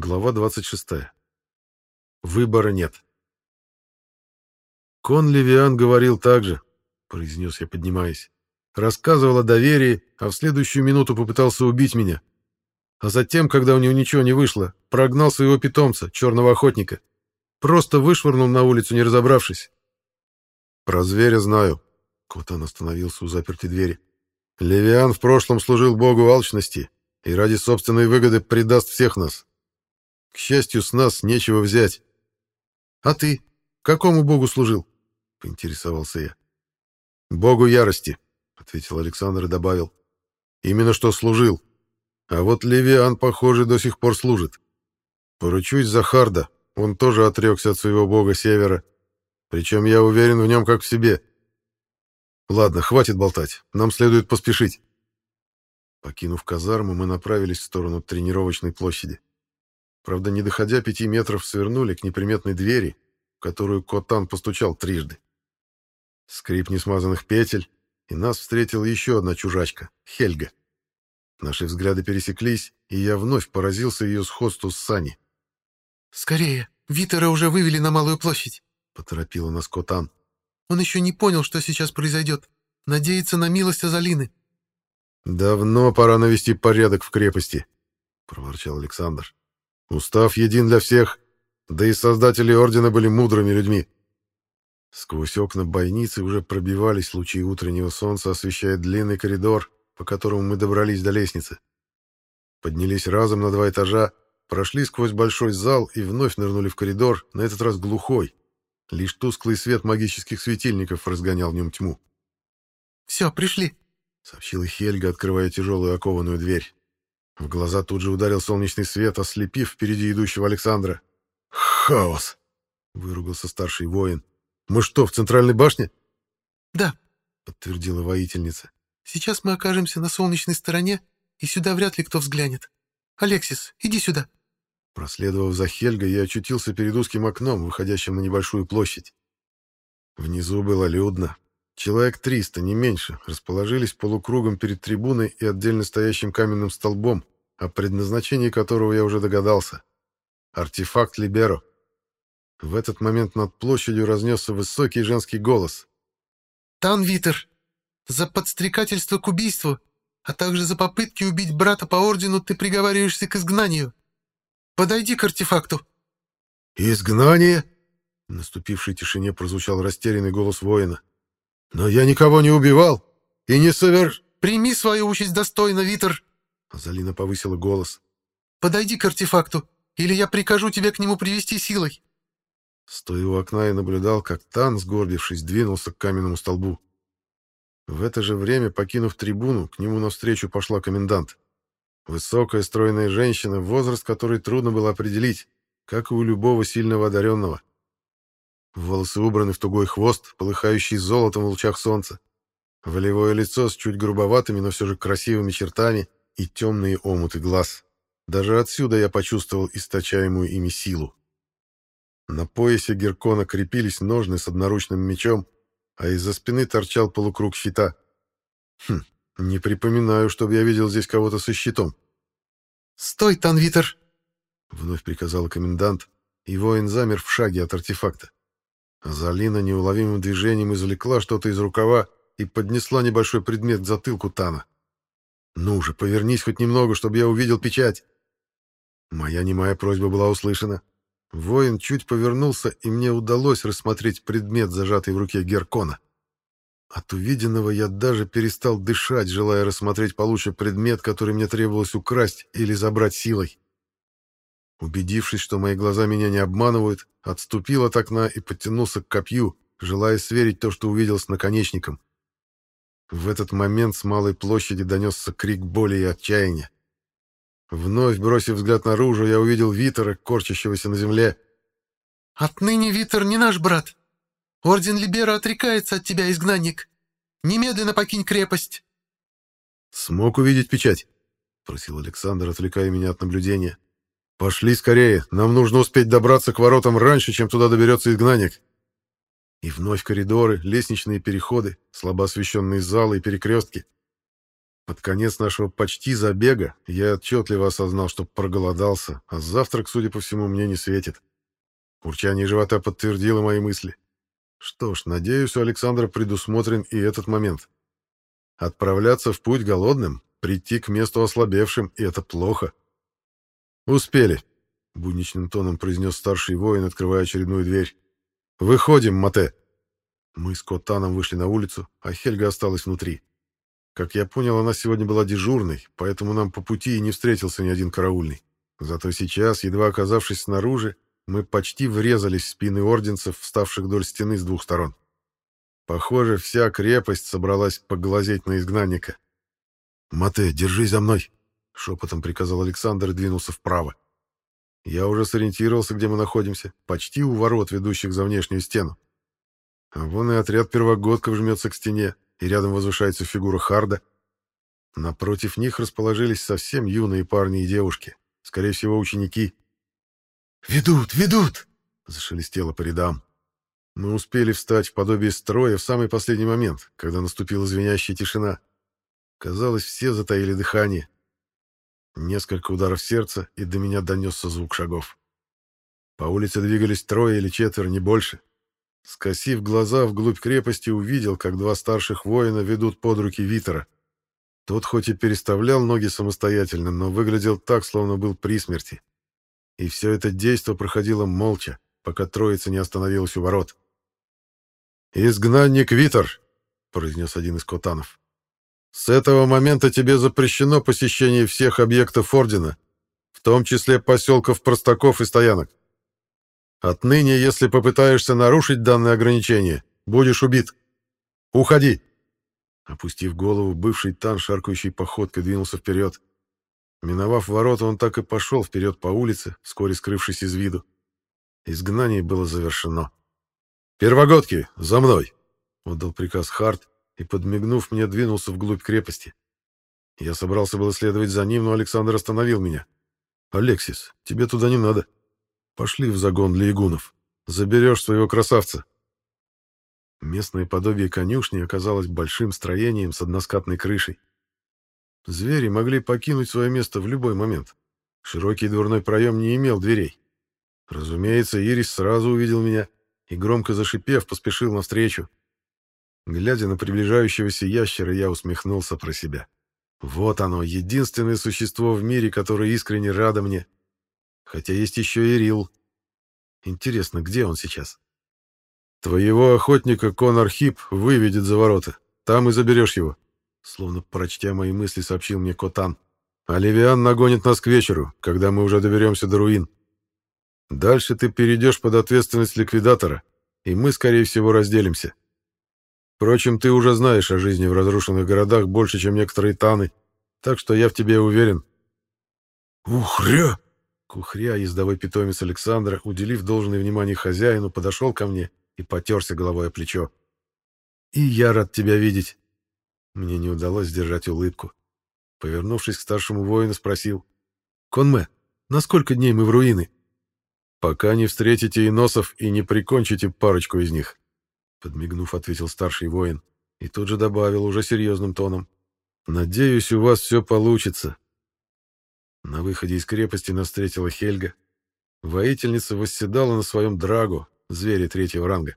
Глава 26. Выбора нет. Кон Левиан говорил так же, произнес я, поднимаясь. Рассказывал о доверии, а в следующую минуту попытался убить меня. А затем, когда у него ничего не вышло, прогнал своего питомца, черного охотника. Просто вышвырнул на улицу, не разобравшись. Про зверя знаю. Котан остановился у запертой двери. Левиан в прошлом служил богу алчности и ради собственной выгоды предаст всех нас. К счастью, с нас нечего взять. — А ты? Какому богу служил? — поинтересовался я. — Богу ярости, — ответил Александр и добавил. — Именно что служил. А вот Левиан, похоже, до сих пор служит. Поручусь за Харда, он тоже отрекся от своего бога Севера. Причем я уверен в нем как в себе. Ладно, хватит болтать, нам следует поспешить. Покинув казарму, мы направились в сторону тренировочной площади. Правда, не доходя пяти метров, свернули к неприметной двери, в которую Котан постучал трижды. Скрип несмазанных петель, и нас встретила еще одна чужачка — Хельга. Наши взгляды пересеклись, и я вновь поразился ее сходству с Сани. «Скорее, Витера уже вывели на Малую площадь», — поторопила нас Котан. «Он еще не понял, что сейчас произойдет. Надеется на милость Азалины». «Давно пора навести порядок в крепости», — проворчал Александр. Устав един для всех, да и создатели Ордена были мудрыми людьми. Сквозь окна бойницы уже пробивались лучи утреннего солнца, освещая длинный коридор, по которому мы добрались до лестницы. Поднялись разом на два этажа, прошли сквозь большой зал и вновь нырнули в коридор, на этот раз глухой. Лишь тусклый свет магических светильников разгонял в нем тьму. «Все, пришли», — сообщила Хельга, открывая тяжелую окованную дверь. В глаза тут же ударил солнечный свет, ослепив впереди идущего Александра. «Хаос!» — выругался старший воин. «Мы что, в центральной башне?» «Да», — подтвердила воительница. «Сейчас мы окажемся на солнечной стороне, и сюда вряд ли кто взглянет. Алексис, иди сюда». Проследовав за Хельгой, я очутился перед узким окном, выходящим на небольшую площадь. Внизу было людно. Человек триста, не меньше, расположились полукругом перед трибуной и отдельно стоящим каменным столбом, о предназначении которого я уже догадался. Артефакт Либеро. В этот момент над площадью разнесся высокий женский голос. «Тан Витер, за подстрекательство к убийству, а также за попытки убить брата по ордену ты приговариваешься к изгнанию. Подойди к артефакту». «Изгнание?» В наступившей тишине прозвучал растерянный голос воина. «Но я никого не убивал и не совер...» «Прими свою участь достойно, Витер!» Азалина повысила голос. «Подойди к артефакту, или я прикажу тебе к нему привести силой». Стоя у окна я наблюдал, как Тан, сгорбившись, двинулся к каменному столбу. В это же время, покинув трибуну, к нему навстречу пошла комендант. Высокая, стройная женщина, возраст которой трудно было определить, как и у любого сильного одаренного. Волосы убраны в тугой хвост, полыхающий золотом в лучах солнца. Волевое лицо с чуть грубоватыми, но все же красивыми чертами и темные омуты глаз. Даже отсюда я почувствовал источаемую ими силу. На поясе Геркона крепились ножны с одноручным мечом, а из-за спины торчал полукруг щита. Хм, не припоминаю, чтобы я видел здесь кого-то со щитом. «Стой, Танвитер!» — вновь приказал комендант, и воин замер в шаге от артефакта. Залина неуловимым движением извлекла что-то из рукава и поднесла небольшой предмет к затылку Тана. «Ну же, повернись хоть немного, чтобы я увидел печать!» Моя немая просьба была услышана. Воин чуть повернулся, и мне удалось рассмотреть предмет, зажатый в руке Геркона. От увиденного я даже перестал дышать, желая рассмотреть получше предмет, который мне требовалось украсть или забрать силой. Убедившись, что мои глаза меня не обманывают, отступил от окна и подтянулся к копью, желая сверить то, что увидел с наконечником. В этот момент с малой площади донесся крик боли и отчаяния. Вновь бросив взгляд наружу, я увидел Витера, корчащегося на земле. «Отныне Витер не наш брат. Орден Либера отрекается от тебя, изгнанник. Немедленно покинь крепость». «Смог увидеть печать?» — просил Александр, отвлекая меня от наблюдения. «Пошли скорее, нам нужно успеть добраться к воротам раньше, чем туда доберется изгнанник». И вновь коридоры, лестничные переходы, слабо освещенные залы и перекрестки. Под конец нашего почти забега я отчетливо осознал, что проголодался, а завтрак, судя по всему, мне не светит. Урчание живота подтвердило мои мысли. Что ж, надеюсь, у Александра предусмотрен и этот момент. Отправляться в путь голодным, прийти к месту ослабевшим, и это плохо. «Успели», — будничным тоном произнес старший воин, открывая очередную дверь. «Выходим, Мате». Мы с Котаном вышли на улицу, а Хельга осталась внутри. Как я понял, она сегодня была дежурной, поэтому нам по пути и не встретился ни один караульный. Зато сейчас, едва оказавшись снаружи, мы почти врезались в спины орденцев, вставших вдоль стены с двух сторон. Похоже, вся крепость собралась поглазеть на изгнанника. «Мате, держись за мной!» — шепотом приказал Александр и двинулся вправо. Я уже сориентировался, где мы находимся, почти у ворот, ведущих за внешнюю стену. А вон и отряд первогодков жмется к стене, и рядом возвышается фигура Харда. Напротив них расположились совсем юные парни и девушки, скорее всего, ученики. «Ведут, ведут!» — зашелестело по рядам. Мы успели встать в подобие строя в самый последний момент, когда наступила звенящая тишина. Казалось, все затаили дыхание. Несколько ударов сердца, и до меня донесся звук шагов. По улице двигались трое или четверо, не больше. Скосив глаза вглубь крепости, увидел, как два старших воина ведут под руки Витера. Тот хоть и переставлял ноги самостоятельно, но выглядел так, словно был при смерти. И все это действо проходило молча, пока троица не остановилась у ворот. «Изгнанник Витер», — произнес один из котанов. «С этого момента тебе запрещено посещение всех объектов Ордена, в том числе поселков Простаков и стоянок. Отныне, если попытаешься нарушить данное ограничение, будешь убит. Уходи!» Опустив голову, бывший тан шаркающей походкой двинулся вперед. Миновав ворота, он так и пошел вперед по улице, вскоре скрывшись из виду. Изгнание было завершено. «Первогодки, за мной!» — отдал приказ Харт и, подмигнув мне, двинулся вглубь крепости. Я собрался было следовать за ним, но Александр остановил меня. «Алексис, тебе туда не надо. Пошли в загон для игунов. Заберешь своего красавца». Местное подобие конюшни оказалось большим строением с односкатной крышей. Звери могли покинуть свое место в любой момент. Широкий дверной проем не имел дверей. Разумеется, Ирис сразу увидел меня и, громко зашипев, поспешил навстречу. Глядя на приближающегося ящера, я усмехнулся про себя. Вот оно, единственное существо в мире, которое искренне радо мне. Хотя есть еще и Рил. Интересно, где он сейчас? Твоего охотника Конор Хип выведет за ворота. Там и заберешь его. Словно прочтя мои мысли, сообщил мне Котан. Оливиан нагонит нас к вечеру, когда мы уже доберемся до руин. Дальше ты перейдешь под ответственность ликвидатора, и мы, скорее всего, разделимся. Впрочем, ты уже знаешь о жизни в разрушенных городах больше, чем некоторые таны, так что я в тебе уверен. «Ухря!» Кухря, ездовой питомец Александра, уделив должное внимание хозяину, подошел ко мне и потерся головой о плечо. «И я рад тебя видеть». Мне не удалось сдержать улыбку. Повернувшись к старшему воину, спросил. «Конме, на сколько дней мы в руины?» «Пока не встретите иносов и не прикончите парочку из них», — подмигнув, ответил старший воин и тут же добавил уже серьезным тоном. «Надеюсь, у вас все получится». На выходе из крепости нас встретила Хельга. Воительница восседала на своем драгу, звере третьего ранга.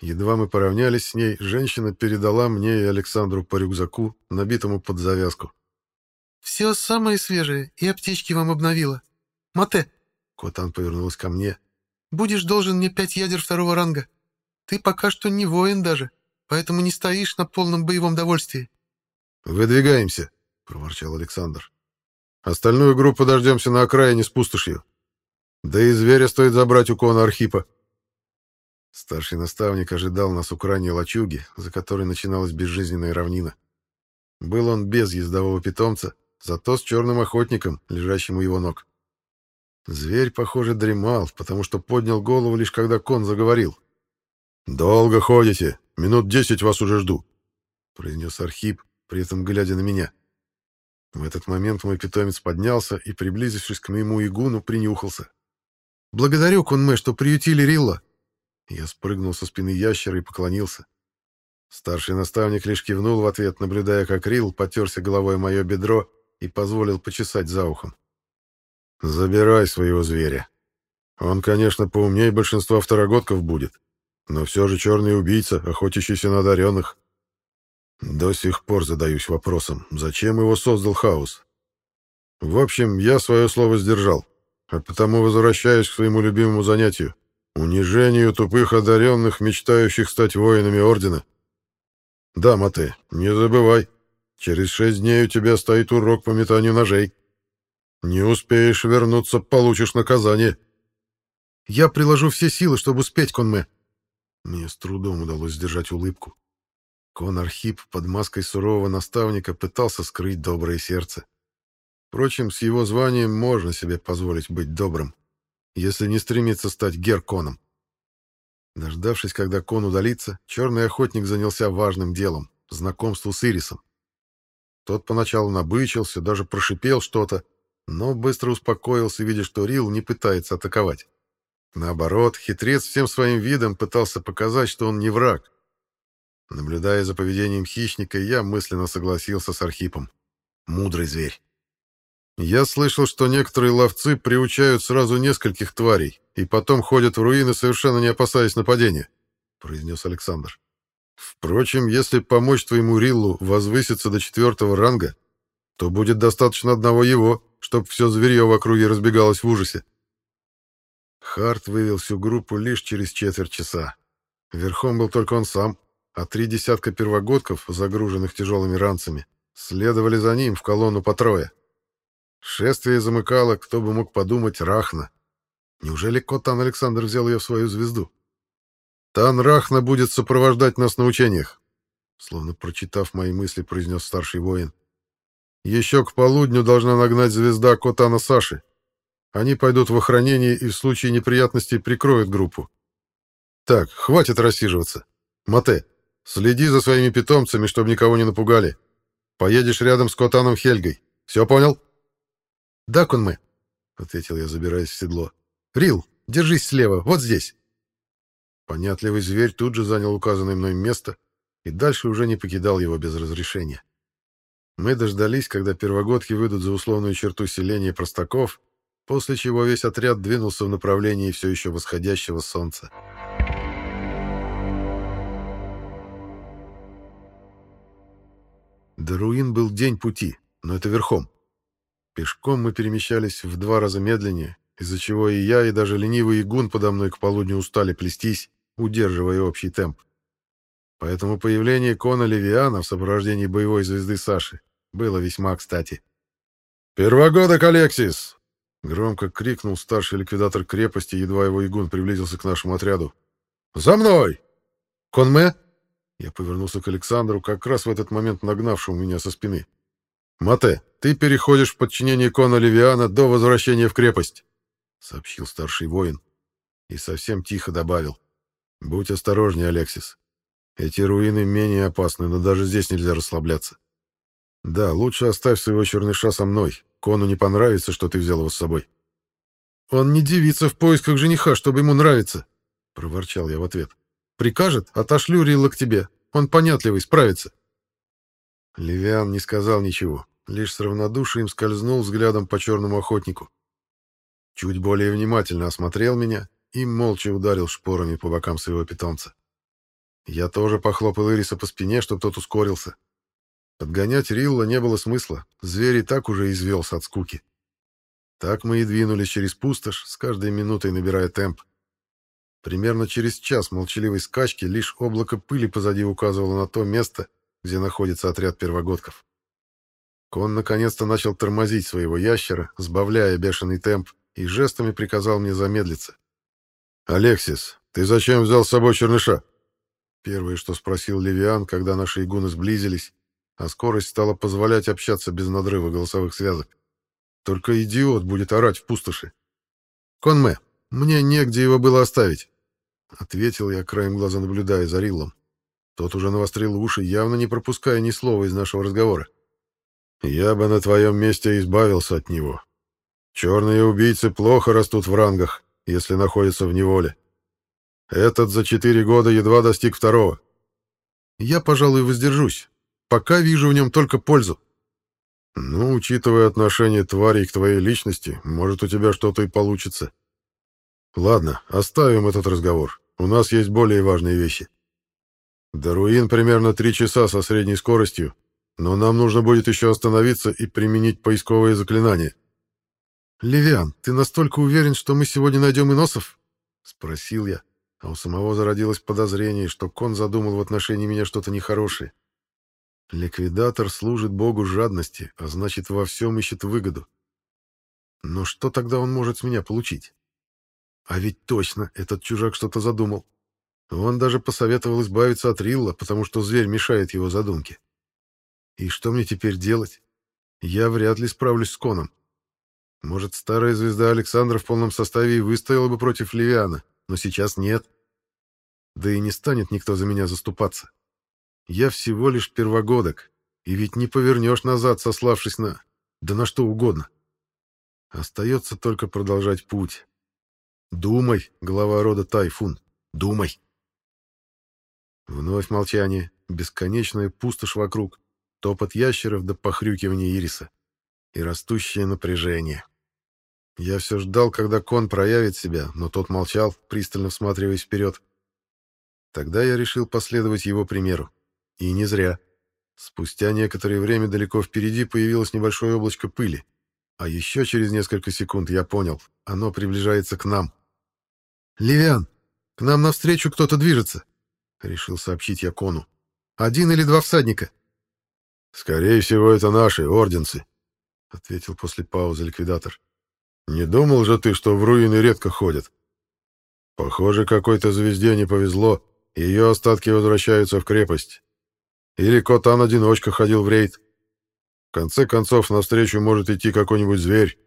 Едва мы поравнялись с ней, женщина передала мне и Александру по рюкзаку, набитому под завязку. «Все самое свежее, и аптечки вам обновила. Мате, Котан повернулась ко мне. «Будешь должен мне пять ядер второго ранга. Ты пока что не воин даже, поэтому не стоишь на полном боевом довольствии». «Выдвигаемся», — проворчал Александр. «Остальную группу дождемся на окраине с пустошью. Да и зверя стоит забрать у Кона Архипа». Старший наставник ожидал нас у крайней лачуги, за которой начиналась безжизненная равнина. Был он без ездового питомца, зато с черным охотником, лежащим у его ног. Зверь, похоже, дремал, потому что поднял голову лишь когда кон заговорил. «Долго ходите. Минут десять вас уже жду», — произнес Архип, при этом глядя на меня. В этот момент мой питомец поднялся и, приблизившись к моему игуну, принюхался. «Благодарю, Кунме, что приютили Рилла!» Я спрыгнул со спины ящера и поклонился. Старший наставник лишь кивнул в ответ, наблюдая, как Рил потерся головой мое бедро и позволил почесать за ухом. «Забирай своего зверя. Он, конечно, поумнее большинства второгодков будет, но все же черный убийца, охотящийся на одаренных. До сих пор задаюсь вопросом, зачем его создал хаос? В общем, я свое слово сдержал, а потому возвращаюсь к своему любимому занятию — унижению тупых одаренных, мечтающих стать воинами Ордена. Да, Мате, не забывай, через шесть дней у тебя стоит урок по метанию ножей. Не успеешь вернуться, получишь наказание. Я приложу все силы, чтобы успеть, Конме. Мне с трудом удалось сдержать улыбку. Кон Архип под маской сурового наставника пытался скрыть доброе сердце. Впрочем, с его званием можно себе позволить быть добрым, если не стремиться стать герконом. Дождавшись, когда кон удалится, черный охотник занялся важным делом — знакомству с Ирисом. Тот поначалу набычился, даже прошипел что-то, но быстро успокоился, видя, что Рил не пытается атаковать. Наоборот, хитрец всем своим видом пытался показать, что он не враг. Наблюдая за поведением хищника, я мысленно согласился с Архипом. Мудрый зверь. Я слышал, что некоторые ловцы приучают сразу нескольких тварей и потом ходят в руины, совершенно не опасаясь нападения, — произнес Александр. Впрочем, если помочь твоему Риллу возвыситься до четвертого ранга, то будет достаточно одного его, чтобы все зверье в округе разбегалось в ужасе. Харт вывел всю группу лишь через четверть часа. Верхом был только он сам, а три десятка первогодков, загруженных тяжелыми ранцами, следовали за ним в колонну по трое. Шествие замыкало, кто бы мог подумать, Рахна. Неужели Котан Александр взял ее в свою звезду? Тан Рахна будет сопровождать нас на учениях, словно прочитав мои мысли, произнес старший воин. Еще к полудню должна нагнать звезда Котана Саши. Они пойдут в охранение и в случае неприятностей прикроют группу. Так, хватит рассиживаться. Мате, следи за своими питомцами, чтобы никого не напугали. Поедешь рядом с Котаном Хельгой. Все понял? Да, Кунме, ответил я, забираясь в седло. Рил, держись слева, вот здесь. Понятливый зверь тут же занял указанное мной место и дальше уже не покидал его без разрешения. Мы дождались, когда первогодки выйдут за условную черту селения простаков, после чего весь отряд двинулся в направлении все еще восходящего солнца. До руин был день пути, но это верхом. Пешком мы перемещались в два раза медленнее, из-за чего и я, и даже ленивый игун подо мной к полудню устали плестись, удерживая общий темп. Поэтому появление Кона Левиана в сопровождении боевой звезды Саши было весьма кстати. «Первогодок, Алексис!» — громко крикнул старший ликвидатор крепости, едва его игун приблизился к нашему отряду. «За мной!» «Конме?» Я повернулся к Александру, как раз в этот момент нагнавшему меня со спины. «Мате, ты переходишь в подчинение Кона Левиана до возвращения в крепость», — сообщил старший воин. И совсем тихо добавил. «Будь осторожнее, Алексис. Эти руины менее опасны, но даже здесь нельзя расслабляться. Да, лучше оставь своего черныша со мной. Кону не понравится, что ты взял его с собой. Он не девица в поисках жениха, чтобы ему нравиться, проворчал я в ответ. Прикажет, отошлю Рилла к тебе. Он понятливый, справится. Левиан не сказал ничего, лишь с равнодушием скользнул взглядом по черному охотнику. Чуть более внимательно осмотрел меня и молча ударил шпорами по бокам своего питомца. Я тоже похлопал Ириса по спине, чтобы тот ускорился. Подгонять Рилла не было смысла, зверь и так уже извелся от скуки. Так мы и двинулись через пустошь, с каждой минутой набирая темп. Примерно через час молчаливой скачки лишь облако пыли позади указывало на то место, где находится отряд первогодков. Кон наконец-то начал тормозить своего ящера, сбавляя бешеный темп, и жестами приказал мне замедлиться. «Алексис, ты зачем взял с собой черныша?» Первое, что спросил Левиан, когда наши игуны сблизились, а скорость стала позволять общаться без надрыва голосовых связок. Только идиот будет орать в пустоши. «Конме, мне негде его было оставить», — ответил я, краем глаза наблюдая за Риллом. Тот уже навострил уши, явно не пропуская ни слова из нашего разговора. «Я бы на твоем месте избавился от него. Черные убийцы плохо растут в рангах, если находятся в неволе. Этот за четыре года едва достиг второго. Я, пожалуй, воздержусь. Пока вижу в нем только пользу. Ну, учитывая отношение тварей к твоей личности, может, у тебя что-то и получится. Ладно, оставим этот разговор. У нас есть более важные вещи. До руин примерно три часа со средней скоростью, но нам нужно будет еще остановиться и применить поисковые заклинания. «Левиан, ты настолько уверен, что мы сегодня найдем иносов?» — спросил я, а у самого зародилось подозрение, что Кон задумал в отношении меня что-то нехорошее. Ликвидатор служит богу жадности, а значит, во всем ищет выгоду. Но что тогда он может с меня получить? А ведь точно, этот чужак что-то задумал. Он даже посоветовал избавиться от Рилла, потому что зверь мешает его задумке. И что мне теперь делать? Я вряд ли справлюсь с Коном. Может, старая звезда Александра в полном составе и выстояла бы против Левиана, но сейчас нет. Да и не станет никто за меня заступаться. Я всего лишь первогодок, и ведь не повернешь назад, сославшись на... да на что угодно. Остается только продолжать путь. Думай, глава рода Тайфун, думай. Вновь молчание, бесконечная пустошь вокруг, топот ящеров до похрюкивания ириса и растущее напряжение. Я все ждал, когда кон проявит себя, но тот молчал, пристально всматриваясь вперед. Тогда я решил последовать его примеру. И не зря. Спустя некоторое время далеко впереди появилось небольшое облачко пыли. А еще через несколько секунд я понял, оно приближается к нам. «Левиан, к нам навстречу кто-то движется», — решил сообщить я Кону. «Один или два всадника?» «Скорее всего, это наши, орденцы», — ответил после паузы ликвидатор. «Не думал же ты, что в руины редко ходят? Похоже, какой-то звезде не повезло, ее остатки возвращаются в крепость. Или Котан-одиночка ходил в рейд. В конце концов, навстречу может идти какой-нибудь зверь.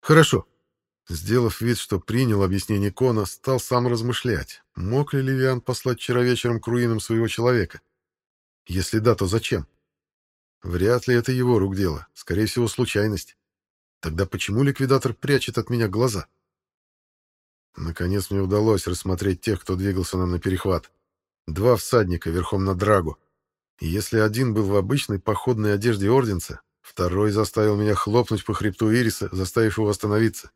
Хорошо. Сделав вид, что принял объяснение Кона, стал сам размышлять, мог ли Левиан послать вчера вечером к руинам своего человека. Если да, то зачем? Вряд ли это его рук дело, скорее всего, случайность. Тогда почему ликвидатор прячет от меня глаза? Наконец мне удалось рассмотреть тех, кто двигался нам на перехват. Два всадника верхом на драгу. Если один был в обычной походной одежде орденца, второй заставил меня хлопнуть по хребту Ириса, заставив его остановиться.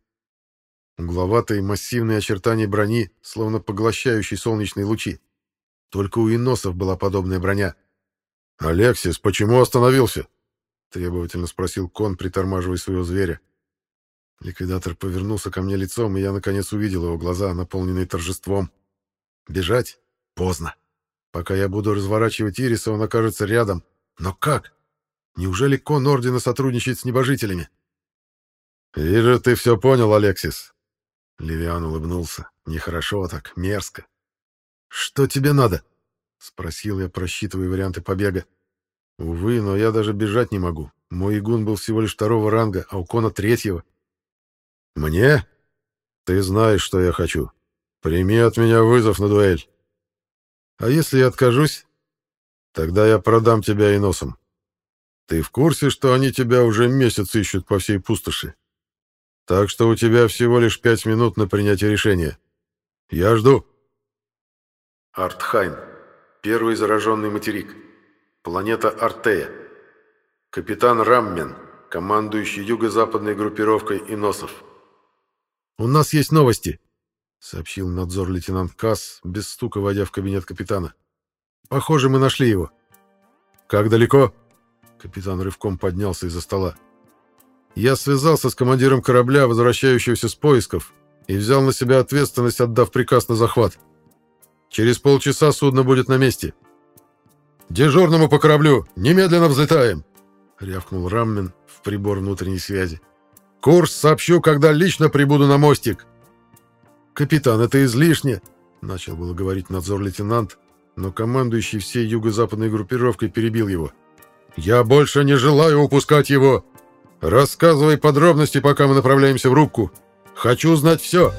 Угловатые массивные очертания брони, словно поглощающие солнечные лучи. Только у иносов была подобная броня. «Алексис, почему остановился?» — требовательно спросил Кон, притормаживая своего зверя. Ликвидатор повернулся ко мне лицом, и я, наконец, увидел его глаза, наполненные торжеством. Бежать? Поздно. Пока я буду разворачивать Ириса, он окажется рядом. Но как? Неужели кон Ордена сотрудничает с небожителями? «Вижу, ты все понял, Алексис». Левиан улыбнулся. Нехорошо так, мерзко. «Что тебе надо?» — спросил я, просчитывая варианты побега. «Увы, но я даже бежать не могу. Мой игун был всего лишь второго ранга, а у Кона третьего». «Мне? Ты знаешь, что я хочу. Прими от меня вызов на дуэль». А если я откажусь? Тогда я продам тебя и носом. Ты в курсе, что они тебя уже месяц ищут по всей пустоши? Так что у тебя всего лишь пять минут на принятие решения. Я жду. Артхайм. Первый зараженный материк. Планета Артея. Капитан Раммен, командующий юго-западной группировкой иносов. «У нас есть новости», сообщил надзор лейтенант Касс, без стука войдя в кабинет капитана. Похоже, мы нашли его. Как далеко? Капитан рывком поднялся из-за стола. Я связался с командиром корабля, возвращающегося с поисков, и взял на себя ответственность, отдав приказ на захват. Через полчаса судно будет на месте. «Дежурному по кораблю! Немедленно взлетаем!» — рявкнул Раммен в прибор внутренней связи. «Курс сообщу, когда лично прибуду на мостик!» «Капитан, это излишне!» — начал было говорить надзор-лейтенант, но командующий всей юго-западной группировкой перебил его. «Я больше не желаю упускать его! Рассказывай подробности, пока мы направляемся в рубку! Хочу знать все!»